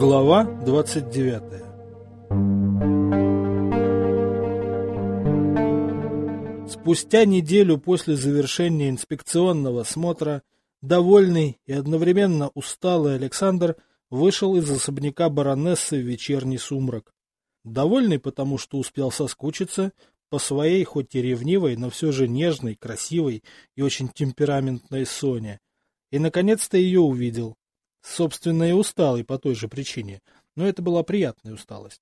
Глава 29 Спустя неделю после завершения инспекционного смотра, довольный и одновременно усталый Александр вышел из особняка баронессы в вечерний сумрак. Довольный потому, что успел соскучиться по своей, хоть и ревнивой, но все же нежной, красивой и очень темпераментной Соне. И, наконец-то, ее увидел. Собственно, и усталый по той же причине, но это была приятная усталость.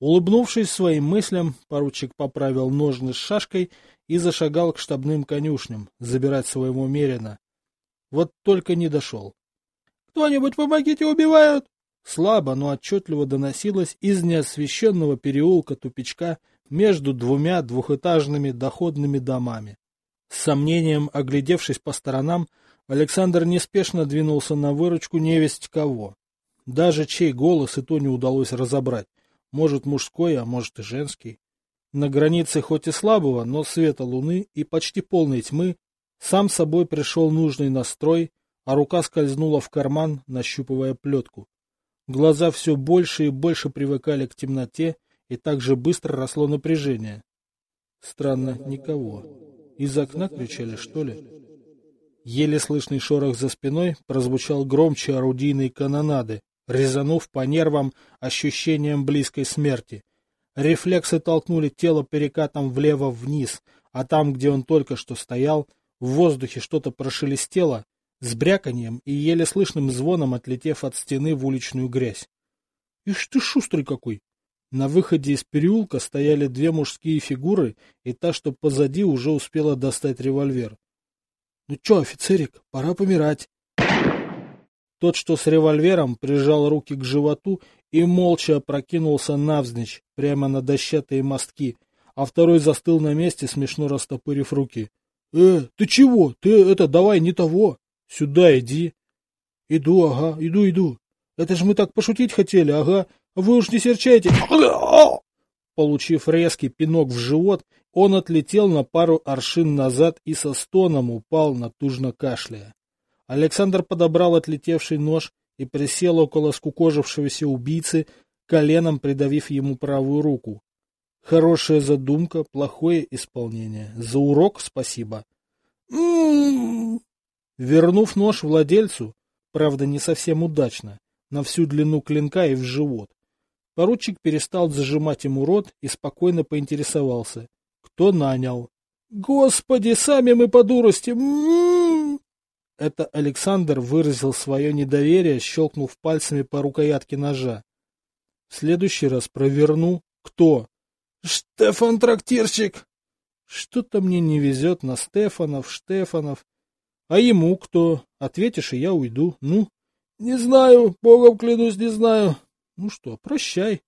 Улыбнувшись своим мыслям, поручик поправил ножны с шашкой и зашагал к штабным конюшням, забирать своего Мерина. Вот только не дошел. «Кто-нибудь помогите, убивают!» Слабо, но отчетливо доносилось из неосвещенного переулка тупичка между двумя двухэтажными доходными домами. С сомнением, оглядевшись по сторонам, Александр неспешно двинулся на выручку невесть кого. Даже чей голос и то не удалось разобрать. Может, мужской, а может и женский. На границе хоть и слабого, но света луны и почти полной тьмы сам собой пришел нужный настрой, а рука скользнула в карман, нащупывая плетку. Глаза все больше и больше привыкали к темноте, и так же быстро росло напряжение. Странно, никого. Из окна кричали, что ли? Еле слышный шорох за спиной прозвучал громче орудийной канонады, резанув по нервам ощущением близкой смерти. Рефлексы толкнули тело перекатом влево-вниз, а там, где он только что стоял, в воздухе что-то прошелестело, с бряканьем и еле слышным звоном отлетев от стены в уличную грязь. Ишь ты шустрый какой! На выходе из переулка стояли две мужские фигуры, и та, что позади, уже успела достать револьвер. — Ну чё, офицерик, пора помирать. Тот, что с револьвером, прижал руки к животу и молча опрокинулся навзничь, прямо на дощатые мостки, а второй застыл на месте, смешно растопырив руки. — Э, ты чего? Ты это давай не того. Сюда иди. — Иду, ага, иду, иду. Это же мы так пошутить хотели, ага. Вы уж не серчайте. Получив резкий пинок в живот, он отлетел на пару аршин назад и со стоном упал, натужно кашляя. Александр подобрал отлетевший нож и присел около скукожившегося убийцы, коленом придавив ему правую руку. Хорошая задумка, плохое исполнение. За урок спасибо. Вернув нож владельцу, правда не совсем удачно, на всю длину клинка и в живот, поручик перестал зажимать ему рот и спокойно поинтересовался. Кто нанял? Господи, сами мы по дурости! Это Александр выразил свое недоверие, щелкнув пальцами по рукоятке ножа. В следующий раз проверну. Кто? Штефан Трактирщик. Что-то мне не везет на Стефанов, Штефанов. А ему кто? Ответишь, и я уйду. Ну? Не знаю, богом клянусь, не знаю. Ну что, прощай.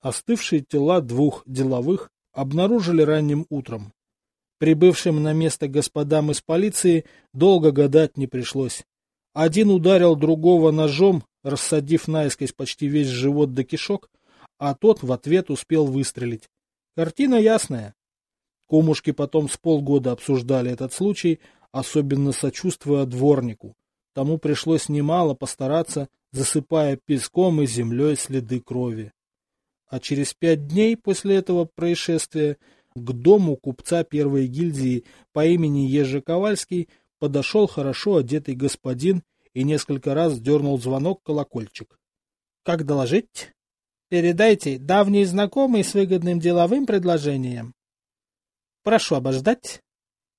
Остывшие тела двух деловых обнаружили ранним утром. Прибывшим на место господам из полиции долго гадать не пришлось. Один ударил другого ножом, рассадив наискось почти весь живот до кишок, а тот в ответ успел выстрелить. Картина ясная. Кумушки потом с полгода обсуждали этот случай, особенно сочувствуя дворнику. Тому пришлось немало постараться, засыпая песком и землей следы крови. А через пять дней после этого происшествия к дому купца первой гильдии по имени Ежи Ковальский подошел хорошо одетый господин и несколько раз дернул звонок колокольчик. — Как доложить? — Передайте, давний знакомый с выгодным деловым предложением. — Прошу обождать.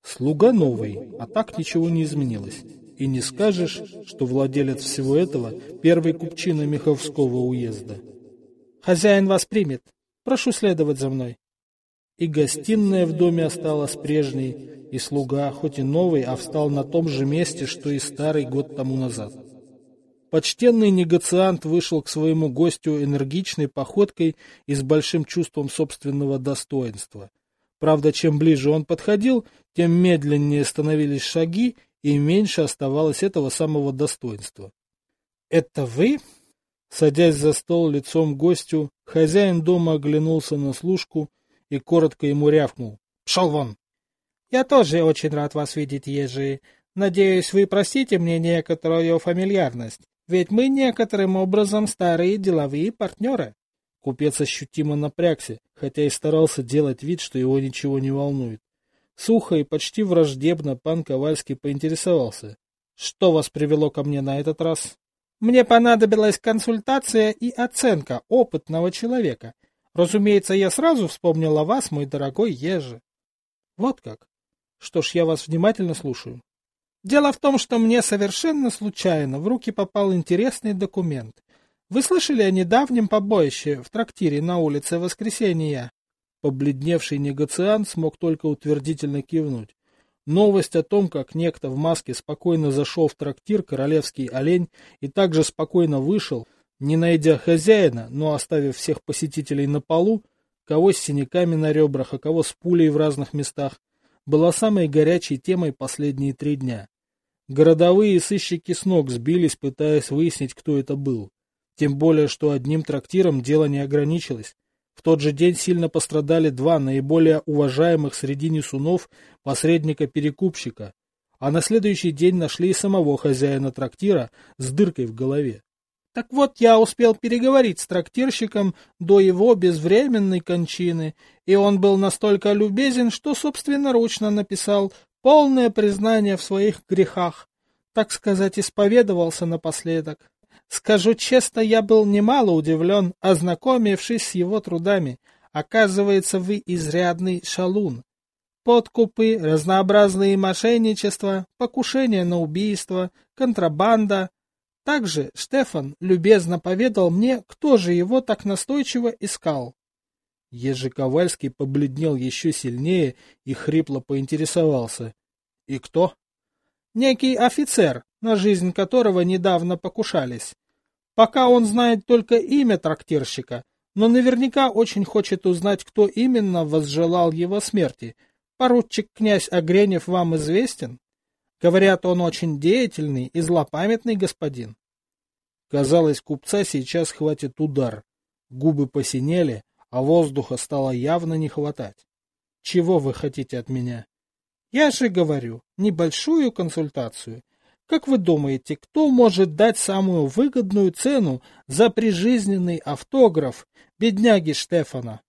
Слуга новый, а так ничего не изменилось. И не скажешь, что владелец всего этого — первый купчина Миховского уезда. — Хозяин вас примет. Прошу следовать за мной. И гостиная в доме осталась прежней, и слуга, хоть и новый, а встал на том же месте, что и старый год тому назад. Почтенный негациант вышел к своему гостю энергичной походкой и с большим чувством собственного достоинства. Правда, чем ближе он подходил, тем медленнее становились шаги, и меньше оставалось этого самого достоинства. — Это вы? Садясь за стол лицом гостю, хозяин дома оглянулся на служку и коротко ему рявкнул. «Пшел вон!» «Я тоже очень рад вас видеть, Ежи. Надеюсь, вы простите мне некоторую фамильярность. Ведь мы некоторым образом старые деловые партнеры. Купец ощутимо напрягся, хотя и старался делать вид, что его ничего не волнует. Сухо и почти враждебно пан Ковальский поинтересовался. Что вас привело ко мне на этот раз? Мне понадобилась консультация и оценка опытного человека. Разумеется, я сразу вспомнил о вас, мой дорогой Ежи. Вот как. Что ж, я вас внимательно слушаю. Дело в том, что мне совершенно случайно в руки попал интересный документ. Вы слышали о недавнем побоище в трактире на улице Воскресения? Побледневший негациант смог только утвердительно кивнуть. Новость о том, как некто в маске спокойно зашел в трактир «Королевский олень» и также спокойно вышел, не найдя хозяина, но оставив всех посетителей на полу, кого с синяками на ребрах, а кого с пулей в разных местах, была самой горячей темой последние три дня. Городовые сыщики с ног сбились, пытаясь выяснить, кто это был. Тем более, что одним трактиром дело не ограничилось. В тот же день сильно пострадали два наиболее уважаемых среди несунов посредника-перекупщика, а на следующий день нашли и самого хозяина трактира с дыркой в голове. Так вот, я успел переговорить с трактирщиком до его безвременной кончины, и он был настолько любезен, что собственноручно написал полное признание в своих грехах, так сказать, исповедовался напоследок. Скажу честно, я был немало удивлен, ознакомившись с его трудами. Оказывается, вы изрядный шалун. Подкупы, разнообразные мошенничества, покушения на убийство, контрабанда. Также Штефан любезно поведал мне, кто же его так настойчиво искал. Ежи Ковальский побледнел еще сильнее и хрипло поинтересовался. — И кто? — Некий офицер, на жизнь которого недавно покушались. Пока он знает только имя трактирщика, но наверняка очень хочет узнать, кто именно возжелал его смерти. Поручик князь Огренев вам известен? Говорят, он очень деятельный и злопамятный господин. Казалось, купца сейчас хватит удар. Губы посинели, а воздуха стало явно не хватать. Чего вы хотите от меня? Я же говорю, небольшую консультацию. Как вы думаете, кто может дать самую выгодную цену за прижизненный автограф бедняги Штефана?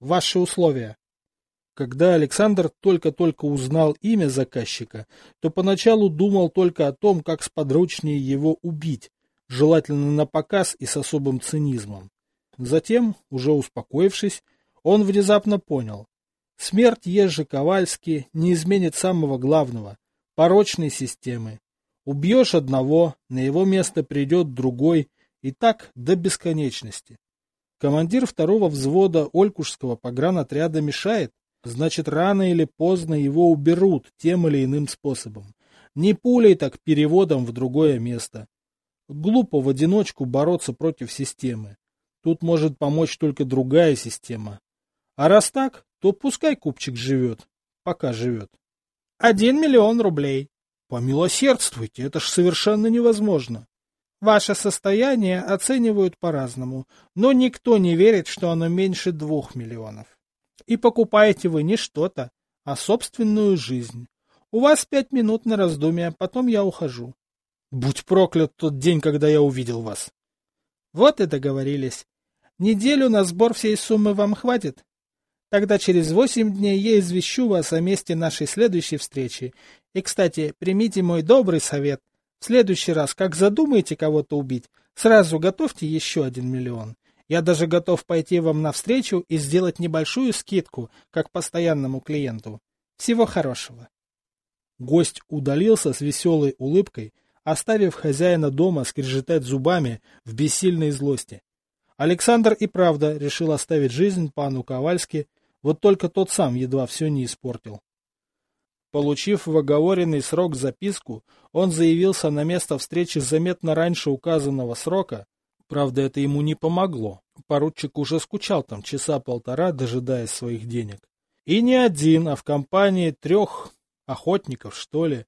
Ваши условия. Когда Александр только-только узнал имя заказчика, то поначалу думал только о том, как сподручнее его убить, желательно на показ и с особым цинизмом. Затем, уже успокоившись, он внезапно понял. Смерть Ежи Ковальски не изменит самого главного – порочной системы, Убьешь одного, на его место придет другой, и так до бесконечности. Командир второго взвода Олькушского погранотряда мешает, значит, рано или поздно его уберут тем или иным способом. Не пулей, так переводом в другое место. Глупо в одиночку бороться против системы. Тут может помочь только другая система. А раз так, то пускай купчик живет, пока живет. Один миллион рублей. Помилосердствуйте, это ж совершенно невозможно. Ваше состояние оценивают по-разному, но никто не верит, что оно меньше двух миллионов. И покупаете вы не что-то, а собственную жизнь. У вас пять минут на раздумье, потом я ухожу. Будь проклят тот день, когда я увидел вас. Вот и договорились. Неделю на сбор всей суммы вам хватит? Тогда через восемь дней я извещу вас о месте нашей следующей встречи. И, кстати, примите мой добрый совет. В следующий раз, как задумаете кого-то убить, сразу готовьте еще один миллион. Я даже готов пойти вам навстречу и сделать небольшую скидку, как постоянному клиенту. Всего хорошего. Гость удалился с веселой улыбкой, оставив хозяина дома скрежетать зубами в бессильной злости. Александр и правда решил оставить жизнь пану Ковальски вот только тот сам едва все не испортил. Получив в оговоренный срок записку, он заявился на место встречи заметно раньше указанного срока. Правда, это ему не помогло. Поручик уже скучал там часа полтора, дожидаясь своих денег. И не один, а в компании трех охотников, что ли.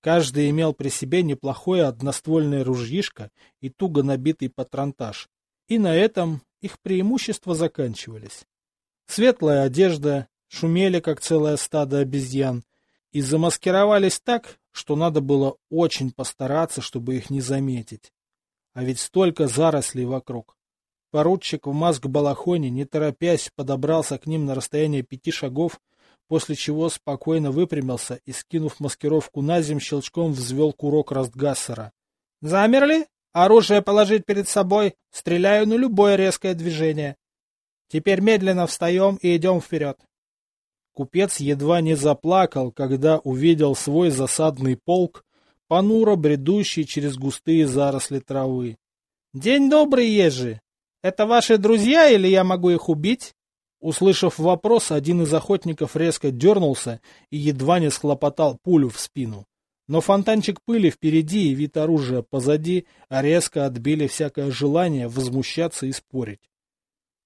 Каждый имел при себе неплохое одноствольное ружьишко и туго набитый патронтаж. И на этом их преимущества заканчивались. Светлая одежда, шумели, как целое стадо обезьян, и замаскировались так, что надо было очень постараться, чтобы их не заметить. А ведь столько зарослей вокруг. Поручик в маск-балахоне, не торопясь, подобрался к ним на расстояние пяти шагов, после чего спокойно выпрямился и, скинув маскировку на земь, щелчком взвел курок Растгассера. «Замерли? Оружие положить перед собой. Стреляю на любое резкое движение. Теперь медленно встаем и идем вперед». Купец едва не заплакал, когда увидел свой засадный полк, понуро бредущий через густые заросли травы. «День добрый, ежи! Это ваши друзья или я могу их убить?» Услышав вопрос, один из охотников резко дернулся и едва не схлопотал пулю в спину. Но фонтанчик пыли впереди и вид оружия позади резко отбили всякое желание возмущаться и спорить.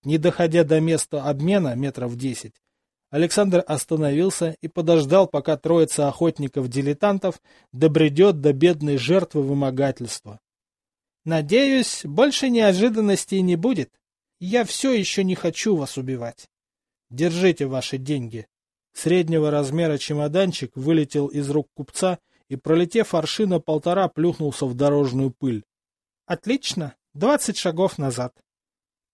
Не доходя до места обмена метров десять, Александр остановился и подождал, пока троица охотников-дилетантов добредет до бедной жертвы вымогательства. «Надеюсь, больше неожиданностей не будет», я все еще не хочу вас убивать. Держите ваши деньги. Среднего размера чемоданчик вылетел из рук купца и, пролетев аршина полтора, плюхнулся в дорожную пыль. Отлично. Двадцать шагов назад.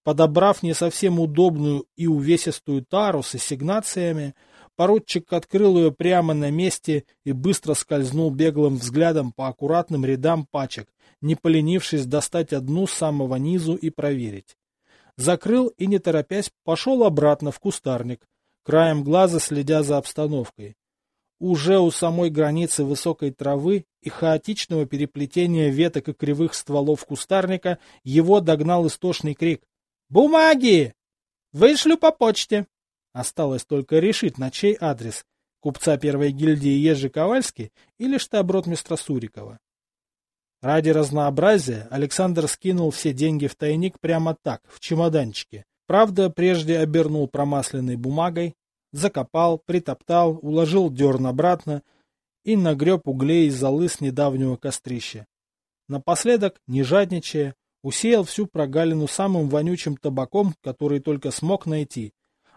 Подобрав не совсем удобную и увесистую тару с ассигнациями, поручик открыл ее прямо на месте и быстро скользнул беглым взглядом по аккуратным рядам пачек, не поленившись достать одну с самого низу и проверить закрыл и, не торопясь, пошел обратно в кустарник, краем глаза следя за обстановкой. Уже у самой границы высокой травы и хаотичного переплетения веток и кривых стволов кустарника его догнал истошный крик. «Бумаги! Вышлю по почте!» Осталось только решить, на чей адрес — купца первой гильдии Ежи Ковальски или штаб-ротмистра Сурикова. Ради разнообразия Александр скинул все деньги в тайник прямо так, в чемоданчике. Правда, прежде обернул промасленной бумагой, закопал, притоптал, уложил дерн обратно и нагреб углей из золы с недавнего кострища. Напоследок, не жадничая, усеял всю прогалину самым вонючим табаком, который только смог найти,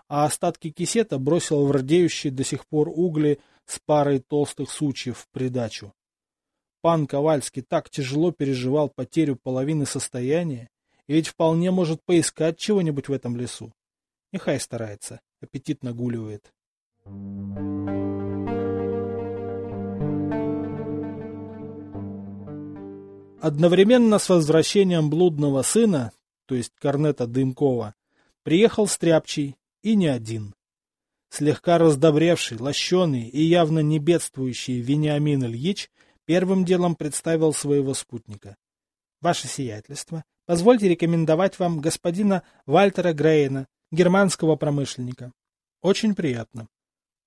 а остатки кисета бросил в рдеющие до сих пор угли с парой толстых сучьев в придачу. Пан Ковальский так тяжело переживал потерю половины состояния, и ведь вполне может поискать чего-нибудь в этом лесу. Нехай старается, аппетит нагуливает. Одновременно с возвращением блудного сына, то есть Корнета Дымкова, приехал Стряпчий, и не один. Слегка раздобревший, лощеный и явно не бедствующий Вениамин Ильич Первым делом представил своего спутника. Ваше сиятельство, позвольте рекомендовать вам господина Вальтера Грейна, германского промышленника. Очень приятно.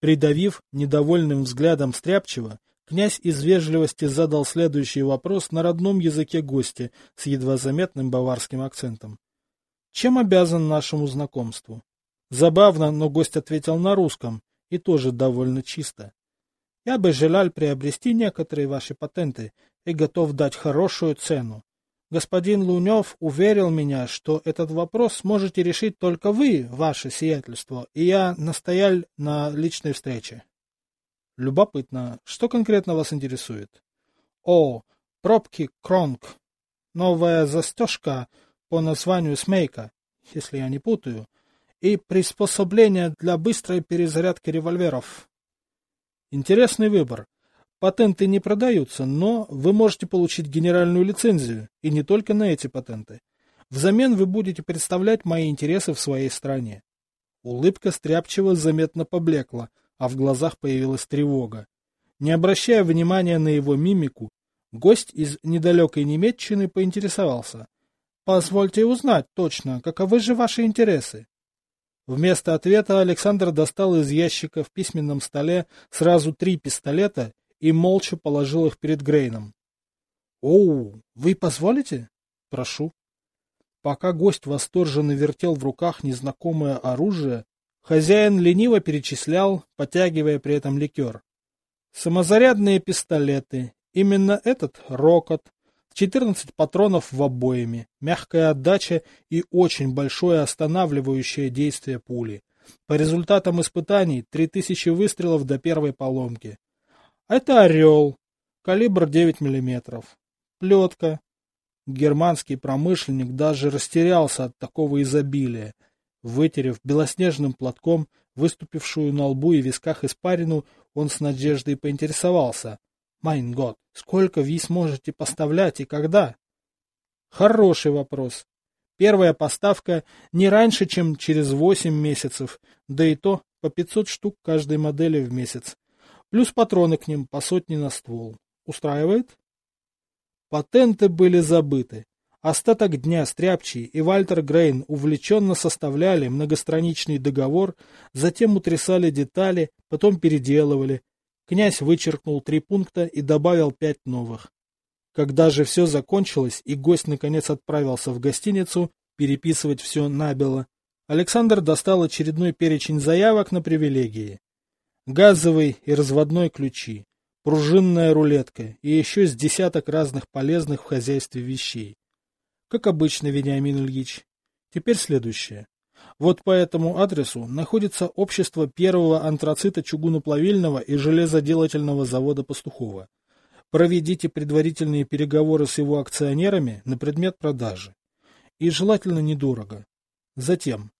Придавив недовольным взглядом Стряпчего, князь из вежливости задал следующий вопрос на родном языке гостя с едва заметным баварским акцентом. Чем обязан нашему знакомству? Забавно, но гость ответил на русском, и тоже довольно чисто. Я бы желал приобрести некоторые ваши патенты и готов дать хорошую цену. Господин Лунев уверил меня, что этот вопрос можете решить только вы, ваше сиятельство, и я настоял на личной встрече. Любопытно, что конкретно вас интересует? О, пробки Кронг. Новая застежка по названию Смейка, если я не путаю, и приспособление для быстрой перезарядки револьверов. Интересный выбор. Патенты не продаются, но вы можете получить генеральную лицензию, и не только на эти патенты. Взамен вы будете представлять мои интересы в своей стране. Улыбка Стряпчева заметно поблекла, а в глазах появилась тревога. Не обращая внимания на его мимику, гость из недалекой Немеччины поинтересовался. «Позвольте узнать точно, каковы же ваши интересы?» Вместо ответа Александр достал из ящика в письменном столе сразу три пистолета и молча положил их перед Грейном. — Оу, вы позволите? — Прошу. Пока гость восторженно вертел в руках незнакомое оружие, хозяин лениво перечислял, потягивая при этом ликер. Самозарядные пистолеты, именно этот рокот, 14 патронов в обоими, мягкая отдача и очень большое останавливающее действие пули. По результатам испытаний 3000 выстрелов до первой поломки. Это «Орел», калибр 9 мм. Плетка. Германский промышленник даже растерялся от такого изобилия. Вытерев белоснежным платком выступившую на лбу и висках испарину, он с надеждой поинтересовался. «Майн год, сколько вы сможете поставлять и когда?» Хороший вопрос. Первая поставка не раньше, чем через 8 месяцев, да и то по 500 штук каждой модели в месяц. Плюс патроны к ним по сотне на ствол. Устраивает? Патенты были забыты. Остаток дня Стряпчий и Вальтер Грейн увлеченно составляли многостраничный договор, затем утрясали детали, потом переделывали. Князь вычеркнул три пункта и добавил пять новых. Когда же все закончилось и гость наконец отправился в гостиницу переписывать все набело, Александр достал очередной перечень заявок на привилегии. Газовый и разводной ключи, пружинная рулетка и еще с десяток разных полезных в хозяйстве вещей. Как обычно, Вениамин Ильич. Теперь следующее. Вот по этому адресу находится общество первого антрацита чугуноплавильного и железоделательного завода Пастухова. Проведите предварительные переговоры с его акционерами на предмет продажи. И желательно недорого. Затем.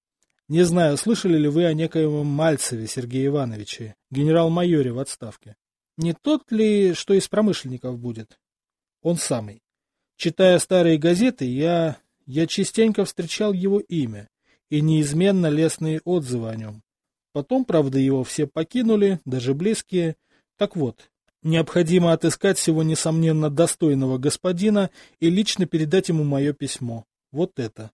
Не знаю, слышали ли вы о некоем Мальцеве Сергее Ивановиче, генерал-майоре в отставке. Не тот ли, что из промышленников будет? Он самый. Читая старые газеты, я, я частенько встречал его имя и неизменно лестные отзывы о нем. Потом, правда, его все покинули, даже близкие. Так вот, Необходимо отыскать всего несомненно достойного господина и лично передать ему мое письмо. Вот это.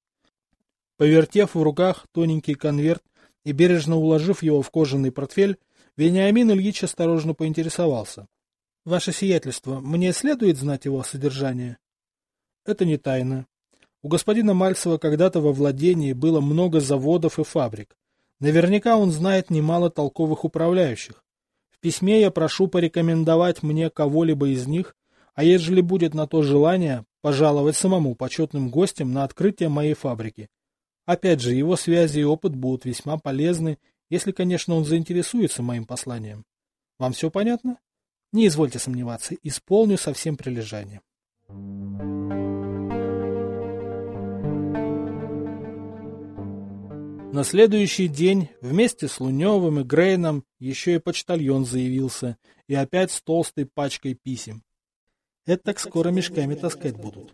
Повертев в руках тоненький конверт и бережно уложив его в кожаный портфель, Вениамин Ильич осторожно поинтересовался. — Ваше сиятельство, мне следует знать его содержание? — Это не тайна. У господина Мальцева когда-то во владении было много заводов и фабрик. Наверняка он знает немало толковых управляющих письме я прошу порекомендовать мне кого-либо из них, а ежели будет на то желание, пожаловать самому почетным гостем на открытие моей фабрики. Опять же, его связи и опыт будут весьма полезны, если, конечно, он заинтересуется моим посланием. Вам все понятно? Не извольте сомневаться, исполню со всем прилежанием. На следующий день вместе с Луневым и Грейном еще и почтальон заявился, и опять с толстой пачкой писем. Это так скоро мешками таскать будут.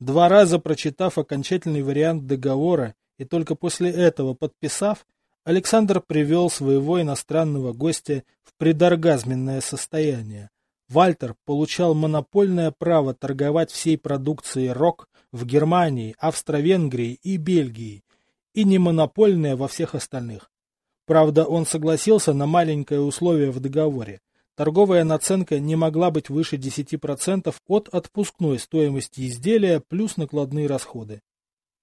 Два раза прочитав окончательный вариант договора и только после этого подписав, Александр привел своего иностранного гостя в предоргазменное состояние. Вальтер получал монопольное право торговать всей продукцией РОК в Германии, Австро-Венгрии и Бельгии, и не монопольная во всех остальных. Правда, он согласился на маленькое условие в договоре. Торговая наценка не могла быть выше 10% от отпускной стоимости изделия плюс накладные расходы.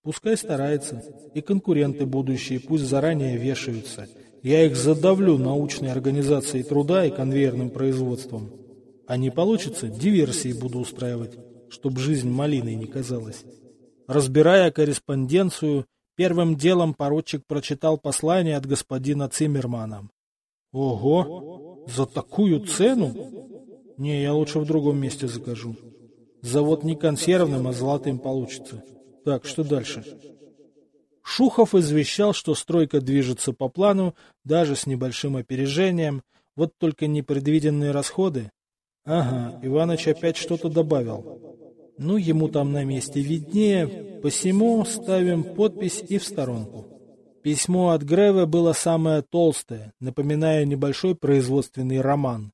Пускай старается, и конкуренты будущие пусть заранее вешаются. Я их задавлю научной организацией труда и конвейерным производством. А не получится, диверсии буду устраивать, чтобы жизнь малиной не казалась. Разбирая корреспонденцию, Первым делом поручик прочитал послание от господина Циммермана. Ого, за такую цену? Не, я лучше в другом месте закажу. Завод не консервным, а золотым получится. Так, что дальше? Шухов извещал, что стройка движется по плану, даже с небольшим опережением, вот только непредвиденные расходы. Ага, Иваныч опять что-то добавил. Ну, ему там на месте виднее, посему ставим подпись и в сторонку. Письмо от Грева было самое толстое, напоминая небольшой производственный роман.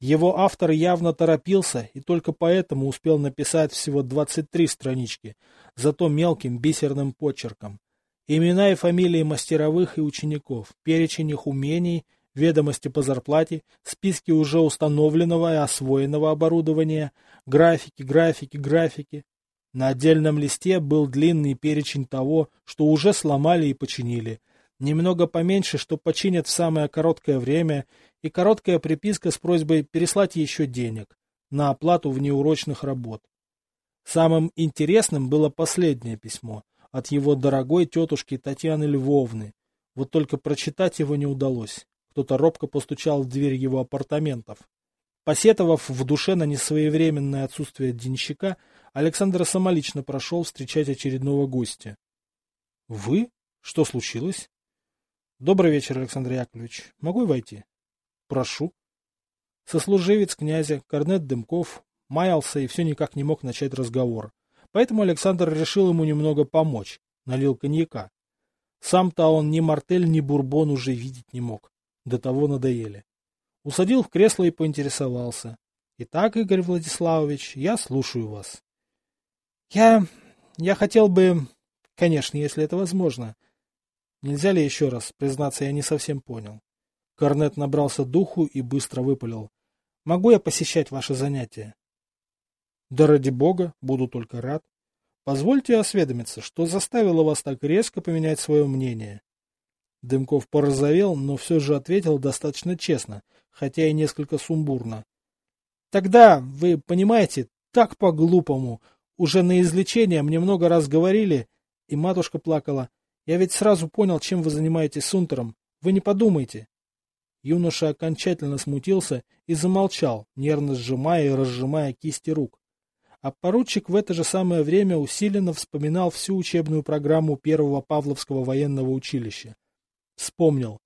Его автор явно торопился и только поэтому успел написать всего 23 странички, зато мелким бисерным почерком. Имена и фамилии мастеровых и учеников, перечень их умений, ведомости по зарплате, списки уже установленного и освоенного оборудования, графики, графики, графики. На отдельном листе был длинный перечень того, что уже сломали и починили. Немного поменьше, что починят в самое короткое время, и короткая приписка с просьбой переслать еще денег на оплату внеурочных работ. Самым интересным было последнее письмо от его дорогой тетушки Татьяны Львовны. Вот только прочитать его не удалось. Кто-то робко постучал в дверь его апартаментов. Посетовав в душе на несвоевременное отсутствие денщика, Александр самолично прошел встречать очередного гостя. — Вы? Что случилось? — Добрый вечер, Александр Яковлевич. Могу войти? — Прошу. Сослуживец князя, корнет Дымков, маялся и все никак не мог начать разговор. Поэтому Александр решил ему немного помочь, налил коньяка. Сам-то он ни мартель, ни бурбон уже видеть не мог. До того надоели. Усадил в кресло и поинтересовался. Итак, Игорь Владиславович, я слушаю вас. Я... я хотел бы... Конечно, если это возможно. Нельзя ли еще раз? Признаться, я не совсем понял. Корнет набрался духу и быстро выпалил. Могу я посещать ваши занятия? Да ради бога, буду только рад. Позвольте осведомиться, что заставило вас так резко поменять свое мнение? Дымков порозовел, но все же ответил достаточно честно, хотя и несколько сумбурно. Тогда, вы понимаете, так по-глупому. Уже на излечение мне много раз говорили, и матушка плакала. Я ведь сразу понял, чем вы занимаетесь с Унтером. Вы не подумайте. Юноша окончательно смутился и замолчал, нервно сжимая и разжимая кисти рук. А поручик в это же самое время усиленно вспоминал всю учебную программу первого Павловского военного училища. Вспомнил.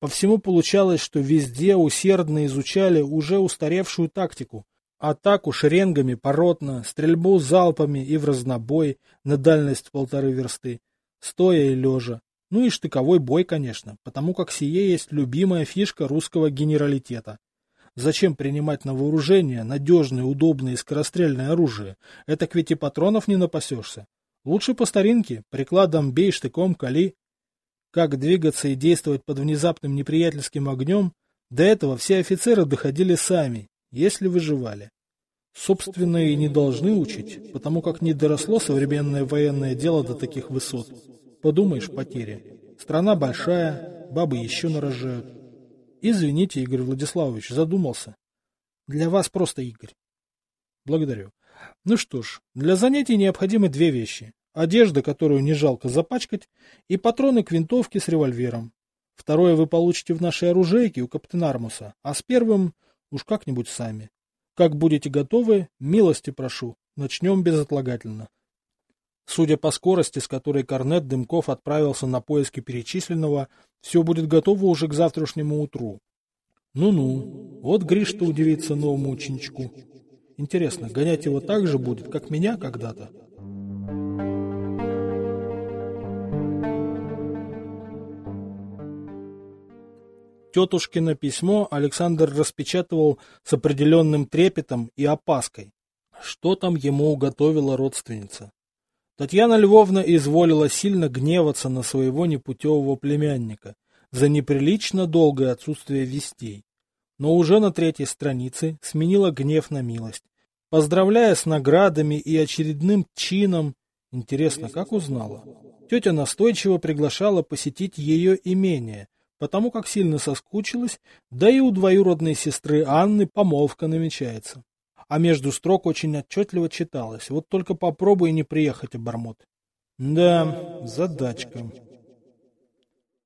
По всему получалось, что везде усердно изучали уже устаревшую тактику. Атаку шеренгами поротно, стрельбу залпами и в разнобой на дальность полторы версты, стоя и лежа. Ну и штыковой бой, конечно, потому как сие есть любимая фишка русского генералитета. Зачем принимать на вооружение надежное, удобное и скорострельное оружие? Это ведь и патронов не напасешься. Лучше по старинке, прикладом бей, штыком кали. Как двигаться и действовать под внезапным неприятельским огнем, до этого все офицеры доходили сами, если выживали. Собственно, и не должны учить, потому как не доросло современное военное дело до таких высот. Подумаешь, потери. Страна большая, бабы еще нарожают. Извините, Игорь Владиславович, задумался. Для вас просто Игорь. Благодарю. Ну что ж, для занятий необходимы две вещи. Одежда, которую не жалко запачкать, и патроны к винтовке с револьвером. Второе вы получите в нашей оружейке у капитана Армуса, а с первым уж как-нибудь сами. Как будете готовы, милости прошу. Начнем безотлагательно. Судя по скорости, с которой Корнет Дымков отправился на поиски перечисленного, все будет готово уже к завтрашнему утру. Ну-ну, вот Гриш-то удивится новому ученичку. Интересно, гонять его так же будет, как меня когда-то? Тетушкино письмо Александр распечатывал с определенным трепетом и опаской. Что там ему уготовила родственница? Татьяна Львовна изволила сильно гневаться на своего непутевого племянника за неприлично долгое отсутствие вестей, но уже на третьей странице сменила гнев на милость, поздравляя с наградами и очередным чином. Интересно, как узнала? Тетя настойчиво приглашала посетить ее имение, потому как сильно соскучилась, да и у двоюродной сестры Анны помолвка намечается а между строк очень отчетливо читалось. Вот только попробуй не приехать, обормот. Да, задачка.